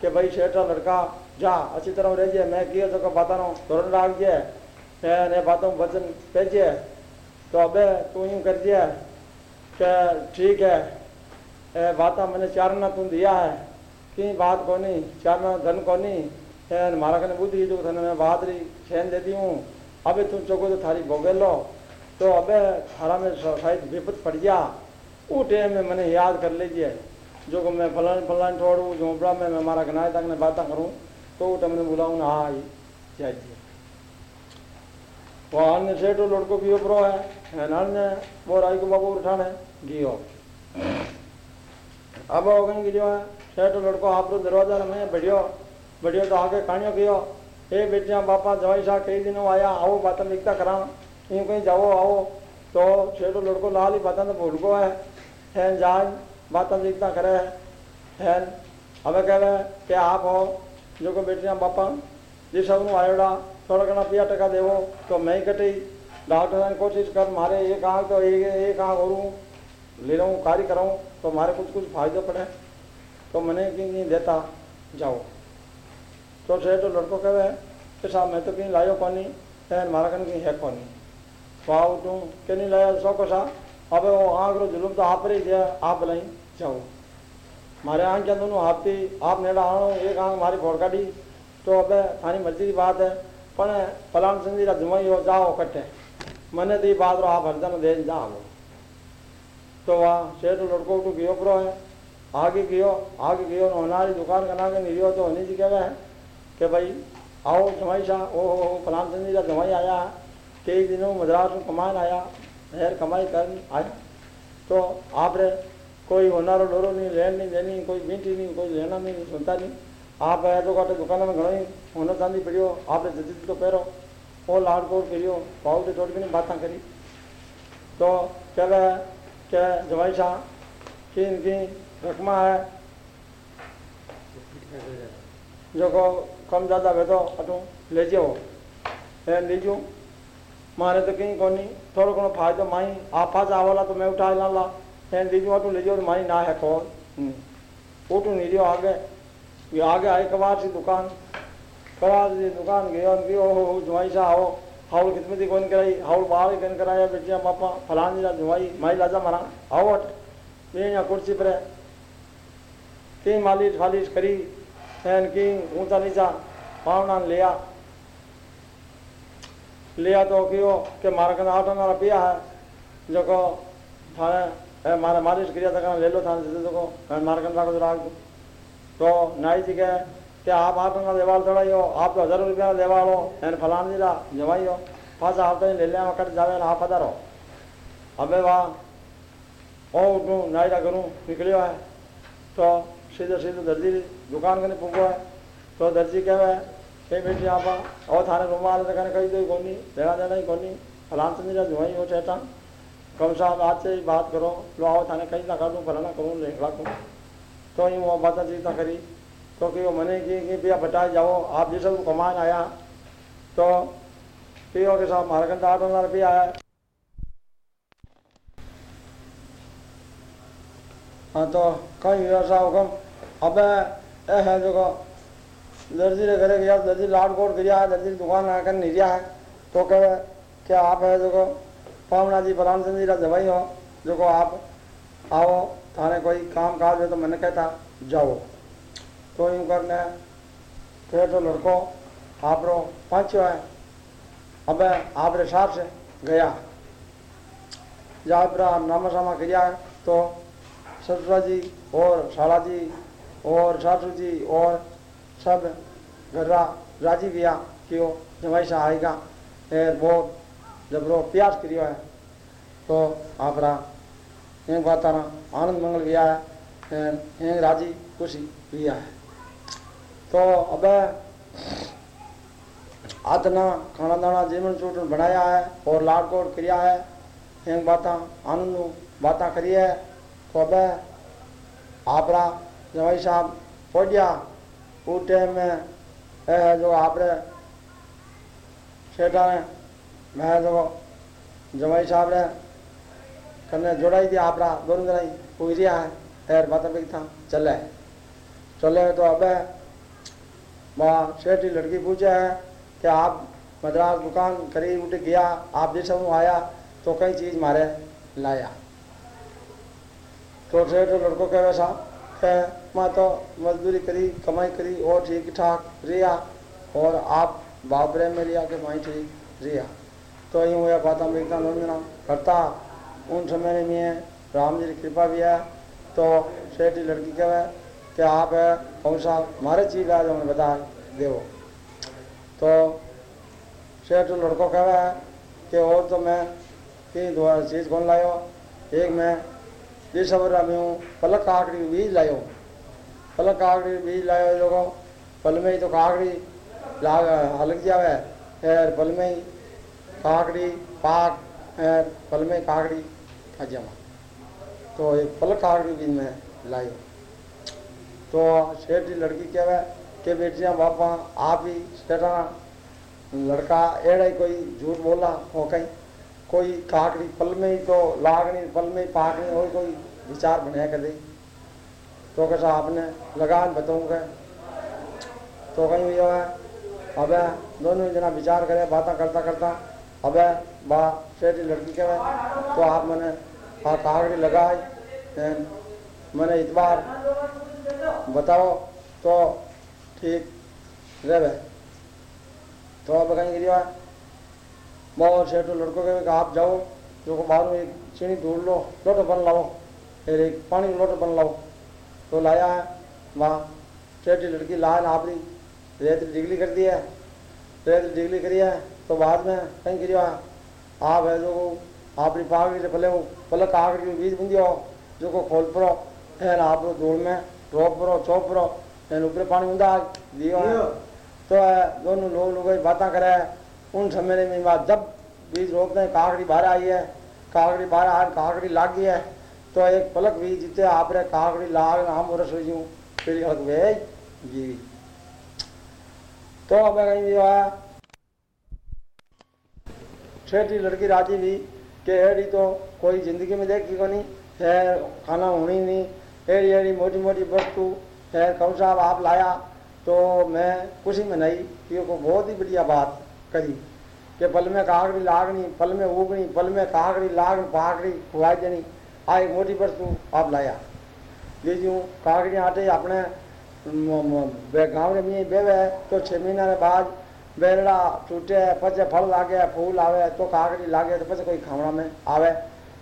कि भाई शेठा लड़का, जा, अच्छी तरह रह जाए मैं किया तो बाता नो धोरण डाल जाए ने बातों वचन भेजे तो अब तू यूँ कर दिया कि ठीक है? बाता मैंने चारना तू दिया है। कि बात कोनी चारना धन कोनी। ए, मारा कने बुद्धि, जो मैं बात रही छेन देती हूँ। अबे तू चोको तो थारी भोगे लो तो अबे थारा में शायद विपत पड़ गया। वो टाइम में मैंने याद कर लीजिए, जो कि मैं फलान फलान छोड़ू झोंपड़ा में मैं मारा गनाए तक ने बातें करूँ तो वो टाइम में बुलाऊँ हाँ आई जाइए वो अन्य सेठो लड़को भी ऊपरो है अन्य वो राई को बाबू उठाने गियो अब हो गई गिरियो है सेठो लड़को, आप दरवाज़ा में बढ़ियो बढ़ियो तो आगे कहानियों कियो ए बेटिया, बापा, जवाई शाह कई दिनों आया, आओ, बातें लिखता करा यूँ कहीं जाओ, आओ तो छेड़ो लड़को लाल ही बातन भूलको है। हैं जान, बात इतना करे। है हमें कह रहे कि आप हो जो को बेटिया बापा जी सब आयोड़ा थोड़ा घना पिया टका देवो तो मैं ही कटी। डॉक्टर ने कोशिश कर, मारे एक आँख तो एक एक आँख और ले रहा हूँ कार्य कराऊँ तो मारे कुछ कुछ फ़ायदा पड़े। तो मैंने कि नहीं देता, जाओ। तो सेठ कह रहे हैं कि साहब, मैं तो कहीं लाओ कौन नहीं मारा कहीं है कौन। नहीं पाओ तू किनी लाइ शौक़ सां? हा भई उहो आंकड़ो जुल्म तो आप रही दिया आप लाई। जाओ। मारे आँख के अंदर हाथी आप नेड़ा आणो एक आँख मारी फोड़ काटी तो अब थानी मर्ज़ी की बात है। पण फलान सिंधी रा जुमाई हो जाओ कट्टे। मने दी बात रो आप हरदन दे जाओ तो वहाँ सेठ लड़को तू गियो परो है। आगे गियो आगे गियो होनारी दुकान का नाम नहीं तो होनी जी कह रहे हैं कि भाई आओ जमाई शाह ओ हो फलान जी का जमाई आया है। कई दिनों मद्रास में कमान आया हेर कमाई कर आया। तो आप रे कोई होनारो डोरो नहीं, लेन नहीं देनी, कोई बीठी नहीं, कोई लेना नहीं सुनता नहीं। आप है तो काटे दुकान में घणो ही होना चांदी पड़ियो आपने जदी तो पहिरो ओ लाड कोट करियो ते थोड़ी भी बातें करी। तो कहे के जवाई शाह की इनकी रकमा है? जो को कम ज़्यादा वे तो अटू ले जाओ। है लीजो मारे तो कहीं कोनी। थोड़ो घणो फायदो माई। पास आवला तो मैं उठा ला है दीदी ऑटो ले जाओ माई ना है कौन ऑटो नहीं लियो आगे। ये आगे आए कबार सी दुकान। कबार सी दुकान हो जुमाई सा आओ। हाउल खिदमती कौन कराई। हाउल बाहर कौन कराया बेटिया पापा फलान जी जुमाई माई लाजा मारा। आओ अट। ये कुर्सी पर की मालिश फालिश करी। है की ऊँचा नीचा पावना लिया तो कियो? के मारा कना आटो नारा पिया है। जो को थाने मारे मालिश क्रिया तक ले लो थाने से तो को मार कर राखो राख दो। तो नाई जी कहे कि आप आठ का देवाल चढ़ाइयो आप तो हज़ार रुपया देवाल हो एन फलान जी का जमाई हो। पाँच आप तो ले लिया कट जावे आप पधारो अबे वाह, ओ उठूँ, नाई का करूँ निकलियो है। तो सीधे सीधे दर्जी की दुकान कने पुगो है। तो दर्जी कहे थाने रुमाल कने कही तो कोनी लेना देना ही कोनी फलान से मेरा जुआई हो चेटा कम साहब आज से ही बात करो लो आओ थाने कहीं ना कर दूँ फलाना करूँ लेखड़ा करूँ तो यूँ वो बात चीज़ करी तो कि वो मने की कि भैया बटाए जाओ आप जिस वो कमान आया तो पियो के साथ घंटा आठ हज़ार रुपया आया हाँ तो कहीं व्यवसाय हुक्म अब ए है जो दर्जी घरे गया दर्जी लाड कोट गिरा दर्जी दुकान आकर नहीं रहा है। तो कहे कि आप है? जो पावना जी, फलान सिंह जी का हो। जो को आप आओ, थाने कोई काम काज है तो मैंने कहता, जाओ। तो यूँ करने फिर तो लड़को, आप रो पहुँचो है। अब आप रे साहब से गया। जहाँ नामा सामा किया तो ससुरा जी और शाला जी और सासू जी और सब घररा राज़ी गया कि वो जमाई से आएगा फिर बहुत जबरो प्यास करियो है तो आप रहा एक बात आना आनंद मंगल गया है एक राज़ी खुशी किया है। तो अब आतना खाना दाना जीवन चूटन बनाया है, और लाड कोड किया है, एक बात, आनंद बात करी है तो अब आपरा जवाई साहब पहुँचा में ए है जो ने कन्ने जोड़ाई थी आपरा, दोनों जनाई है एर बात भी था, चले। चले तो अब वहाँ लड़की पूछे है कि आप मद्रास दुकान करी उठ गया, आप जैसे हूँ आया तो कई चीज़ मारे लाया। तो सेठ लड़को कहे वैसा मैं तो मजदूरी करी, कमाई करी और ठीक ठाक रिया और आप बाबरे में रिया के माई ठीक रिया तो यूँ हुआ पाता मिलता नंदना करता। उन समय में राम जी की कृपा भी है। तो सेठी लड़की कहे कि आप है कौन सा हमारे चीज़ आज हमें बता देव। तो सेठ लड़को कहे है कि और तो मैं कहीं दो चीज़ कौन लायो? एक मैं जिस सबर में हूँ पलक काकड़ी बीज लायो। पलक काकड़ी बीज लाया लोगों पल में ही तो काकड़ी लाग हलक जावे। फिर पल में ही काकड़ी पाक, फिर पल में काकड़ी खा जमा तो ये पलक काकड़ी बीज में लायो। तो सेठ लड़की कहे कि बेटियाँ, बापा, आप ही सेठा, लड़का एड़ा ही कोई झूठ बोला हो कहीं कोई काकड़ी पल में ही तो लागनी पल में ही पाकनी और कोई विचार बनाया कर। दे तो कैसा आपने लगा, बताऊँगा। तो कहीं हुआ है अब दोनों जना विचार करे, बातें करता करता। अब बा, सेठी लड़की के तो आप मैंने, आ काकड़ी लगाई मैंने इतबार बताओ तो ठीक रहे। तो अब कहीं गिरी बहुत सेठो लड़कों के आप जाओ जो बाहर में चीनी ढूंढ लो, लोटो बन लाओ। फिर एक पानी लोटो बन लाओ। तो लाया है वहाँ सेठी लड़की लाल आपरी रेत डिगली कर दी है। रेत डिगली करी है तो बाद में कहीं गिरी आप है जो आपरी पागड़ी से पहले वो पलक आगड़ी में बीज बुंदी हो जो को खोल पड़ो फिर आप धूल में रोप पड़ो चौप पड़ो फिर ऊपर पानी उंदा दियो। तो है दोनों लोग लोग बातें करे उन समय में जब बीज रोपते हैं काकड़ी बाहर आई है काकड़ी बाहर आ काकड़ी लाग गई है तो एक पलक भी जिते आप रे काकड़ी लाग जूँ फिर वे जी। तो कहीं आया, छठी लड़की राज़ी भी कि एड़ी तो कोई ज़िंदगी में देखी को नहीं है खाना होनी नहीं, एड़ी एड़ी मोटी मोटी वस्तु है कौन साहब आप लाया तो मैं खुशी मनाई ये को बहुत ही बढ़िया बात करी, कि पल में काकड़ी लागनी पल में उगनी पल में काकड़ी लाग पाकड़ी खुआ देनी। मोटी वस्तु आप लाया। काकड़ी आटे अपने गाँव में बेवे तो छः महीना के बाद बेरड़ा टूटे पचे फल लागे फूल आवे तो काकड़ी लागे तो पचे कोई खावड़ा में आवे।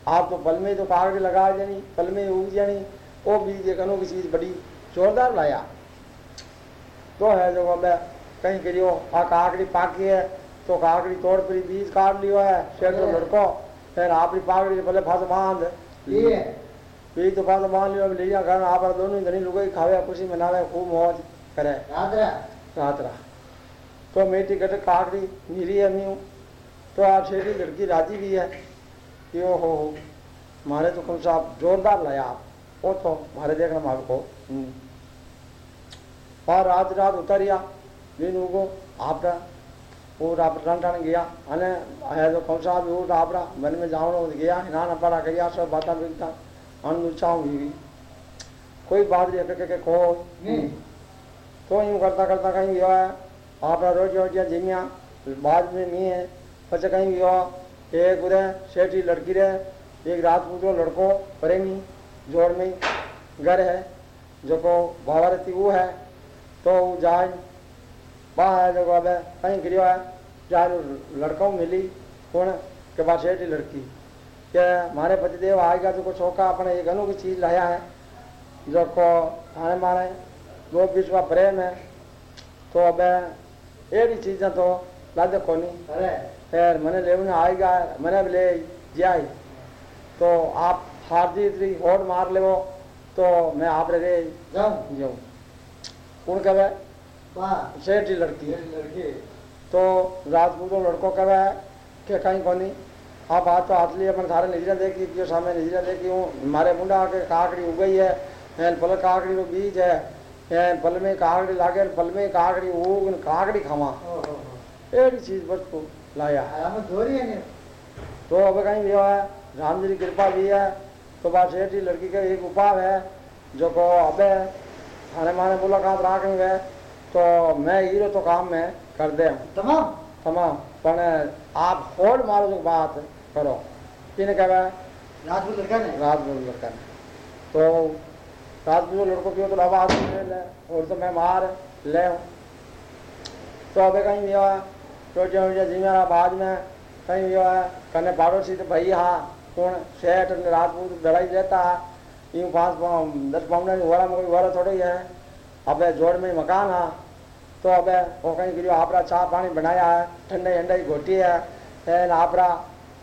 आप तो पल में ही तो काकड़ी लगा देनी पल में उग जानी वो बीज एक अनोखी चीज़ बड़ी जोरदार लाया। तो है जो अब कहीं करियो आ काकड़ी पाकी है तो काकड़ी तोड़ पर बीज काट लियो है शेर तो लड़को फिर आपकी पाकड़ी भले फास बाँध। ये। बीज तो फास बाँध लियो अब लिया घर आप दोनों धनी लुगाई खावे खुशी मनावे खूब मौज करे। रात रहा तो मेरी गट काकड़ी नीरी है मीऊ तो आप शेरी लड़की राज़ी भी है। कि ओ हो हो मारे तो कौन सा आप जोरदार लाया आप। वो तो मारे देखना मार को। हम्म। और रात रात उतरिया दिन उगो आपरा वो राब रन रन गया अने आया तो कौन सा भी वो राबरा मन में जावड़ो गया हिनाना पड़ा गया सब बाता बिकता अन मुचाऊ भी कोई बात ये के के को तो यूँ करता करता कहीं भी गया आप रोज रोज या जिमिया बाद में मी है पचे कहीं भी हुआ एक उदय सेठी लड़की रहे एक रात पूजो लड़को परेंगी ज़ोर में घर है जो को भावारती वो है तो वो जाए है अब कहीं गिरियो है जाए लड़का मिली कौन के बाद शेठी लड़की। के मारे पतिदेव आएगा जो को छोका अपने एक अनोखी चीज़ लाया है। जो को थाने मारे दो बीच का प्रेम है तो अब एड़ी चीज़ें तो लादे कोनी अरे। फिर मैंने लेने आएगा मैंने भी ले जाए तो आप हारदी इतनी होड़ मार ले तो मैं आप रे जाऊँ जाऊँ कौन कहे? वाह सेठ ही। लड़की लड़के तो राजपूतो लड़को कहे कि कहीं कोनी आप हाथ तो हाथ लिए अपन थारे नजरा देखी क्यों सामने नजरा देखी हूँ। मारे मुंडा के काकड़ी उग गई है। पल काकड़ी रो बीज है। पल में काकड़ी लागे पल में काकड़ी उग काकड़ी खावा। हो हो। एड़ी चीज़ बस को लाया। है हम धोरी है ने तो अब कहीं भी है। राम जी की कृपा भी है। तो बात सेठ जी लड़की का एक उपाय है। जो को अब थाने माने मुलाकात राखेंगे तो मैं हीरो तो मैं हीरो तो काम में कर दे तमाम। तमाम। पर आप होड़ मारो तो बात करो। किन कहे राजपूत ने। रात में लड़का ने। तो में लड़को पियो तो आवाज़ ले ले और तो मैं मार ले हूँ। तो अब कहीं भी है रोज़े रोज़े जिम्मेरा बाद में कहीं भी है कने पड़ोसी तो भाई हाँ कौन? सेठ राजपूत लड़ाई रहता है यूँ पाँच दस पाँव वरा में कोई वरा थोड़ा ही है। अब जोड़ में मकान है। तो अब वो कहीं गिरो आपरा चाह पानी बनाया है ठंडे ठंडे घोटी है आपरा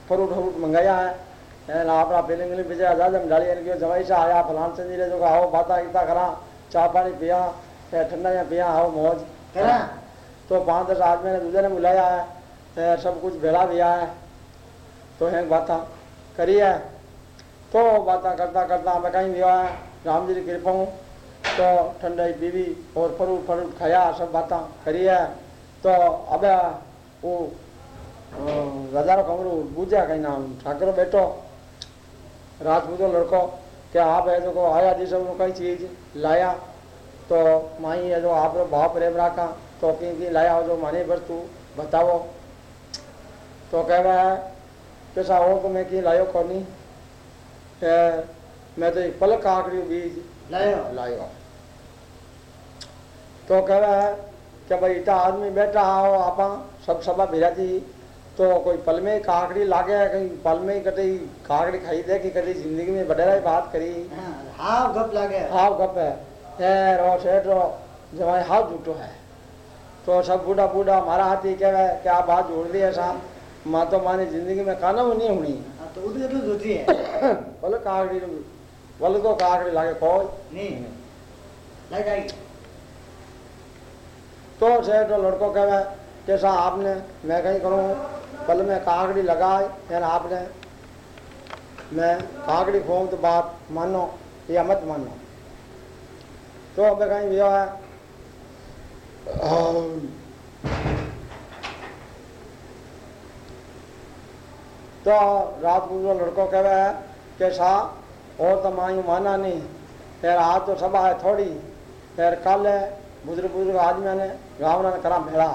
फ्रूट फ्रूट मंगाया है आपरा फीलिंग डाली जवाई से आया फलान से जी जो आओ बाता इतना करा चाह पानी पिया ठंडा या पिया आओ मौज। करा। तो पाँच दस आदमी ने दूसरे ने बुलाया है सब कुछ भेड़ा दिया है। तो हैं बाता करी है। तो बाता करता करता मैं कहीं दिया है राम जी की कृपा हूँ। तो ठंडाई पीवी और फरूट फरूट खाया सब बाता करी है तो अब वो रजारो कमरू बूझा कहीं नाम ठाकरो बैठो। राजपूतो लड़को कि आप है जो को आया जी सब कई चीज़ लाया। तो माई है जो आप भाव प्रेम रखा। तो की की लाया हो जो माने पर तू बताओ तो कह रहा है कैसा हो तो मैं की लायो कोनी? ए, मैं तो एक पलक आखरी बीज। लायो लायो। तो कह रहा है कि भाई इतना आदमी बैठा हो आप सब सभा भेजा थी तो कोई पल में काकड़ी लागे कहीं पल में कभी काकड़ी खाई दे कि कभी ज़िंदगी में बडेरा बात करी। हाँ हाव गप लागे। हाव गप है। रो सेठ रो जवाई हाव झूठो है। तो सब बूढ़ा बूढ़ा मारा हाथी कहे कि आप बात जोड़ दी ऐसा। माँ तो मानी ज़िंदगी में काना नहीं होनी। हाँ, तो उधर तो धोती है। बोले काकड़ी बोले तो काकड़ी लागे कोई नहीं लगाई तो सेठ रो लड़को कहे कैसा आपने मैं कहीं करूँ पल में काकड़ी लगाए यानी आपने मैं काकड़ी खोऊं तो बात मानो या मत मानो तो अब कहीं भी है तो रात को लड़को कहे कैसा और तो माई माना नहीं। तेर हाथ तो सभा है थोड़ी। तेर कल है बुज़ुर्ग बुज़ुर्ग आदमी ने गावना ने करा मेरा।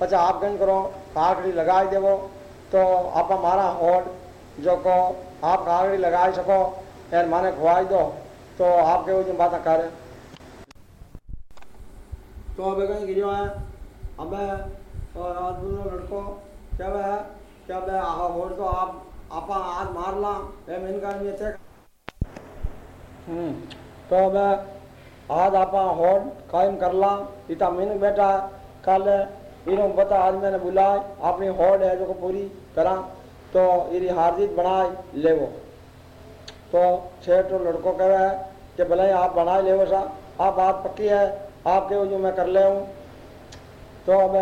पचा आप कहीं करो काकड़ी लगाई देवो। तो आप मारा और जो को आप काकड़ी लगाई सको यार माने खुआ दो। तो आप कहो जो बात कर। तो अब कहीं गिरी है अब लड़को, क्या है? क्या है? और तो आप आप आज मारला मेनकान हम्म, तो अब आज आप होड़ कायम करला इता मेन बेटा कल इन्हों बता आज मैंने बुलाए अपनी होड़ है जो पूरी करा तो इरी हारजीत बनाए ले वो तो छेठ लड़को कहे कि भले आप बनाए ले वो सा, आप बात पक्की है आप कहो जो मैं कर ले हूँ। तो अब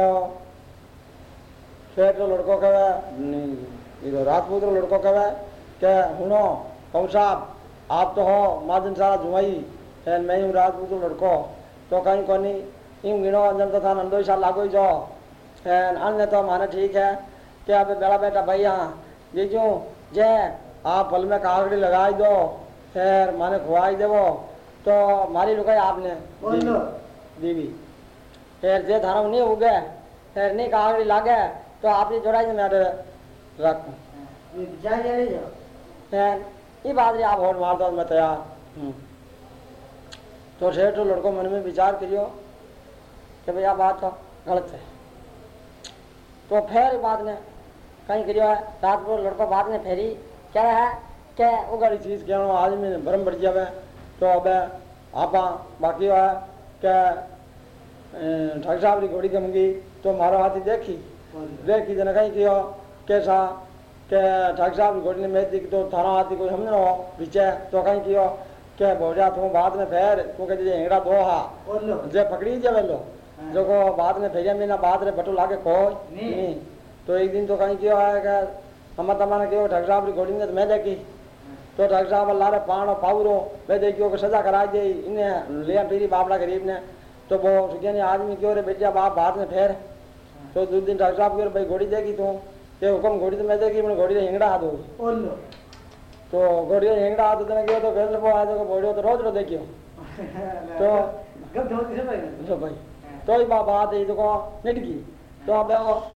छेठ लड़को कहे नहीं। ಇದು लड़को कहे ಕೆ हुनो ಕೌ साहब आप तो हो माजन सारा जुआई है मैं हूँ राजपूत लड़को तो कहीं को नहीं गिनो अंजन तो था नंदो शाह लागो जो है अन्य तो माना ठीक है कि आप बेड़ा बेटा भाई हाँ जो जे आप पल में कागड़ी लगा दो फिर माने खुआ ही देवो तो मारी रुकाई आपने दीवी फिर जे थाना नहीं उगे फिर नहीं कागड़ी लागे तो आपने जोड़ा मैटर जाओ फ़ैन ये बात रे आप मैं तैयार। तो सेठ लड़को मन में विचार करियो कि भैया बात तो गलत है। तो फिर बात ने कहीं करियो है रात को लड़को बात ने फेरी क्या है कि वो गड़ी चीज़ क्या आज में भरम बढ़ जावे तो अब आपा बाकी है कि ठाकुर साहब की घोड़ी कमगी तो मारो हाथी देखी। देखी जन कहीं कियो कैसा के ठाकुर साहब की घोड़ी ने दिख तो थारा हाथी कोई हमने हो पीछे तो कहीं कियो के बोलिया तू बाद में फेर तू कह दीजिए हेड़ा दो हा जे पकड़ी जावे लो हाँ। जो को बाद में फेरिया महीना बाद रे बटू लागे कोई नहीं। तो एक दिन तो कहीं कियो है कि हम तमाने कियो ठाकुर साहब की घोड़ी ने तो मैं देखी तो ठाकुर साहब अल्लाह रे पानो पावरो मैं देखियो कि सजा करा दे इन्हें लिया पीरी बापड़ा गरीब ने। तो वो सुखियानी आदमी क्यों रे बेटिया बाप बाद में फेर। तो दो दिन ठाकुर साहब क्यों भाई घोड़ी देगी तू। के हुकम घोड़ी तो मैं घोड़ी हिंगड़ा हाथ हो? तो घोड़ी हिंगड़ा हाथ गयो तो घर वो आज घोड़ी तो रोज रो देखियो। तो गप धोती से भाई लो भाई तो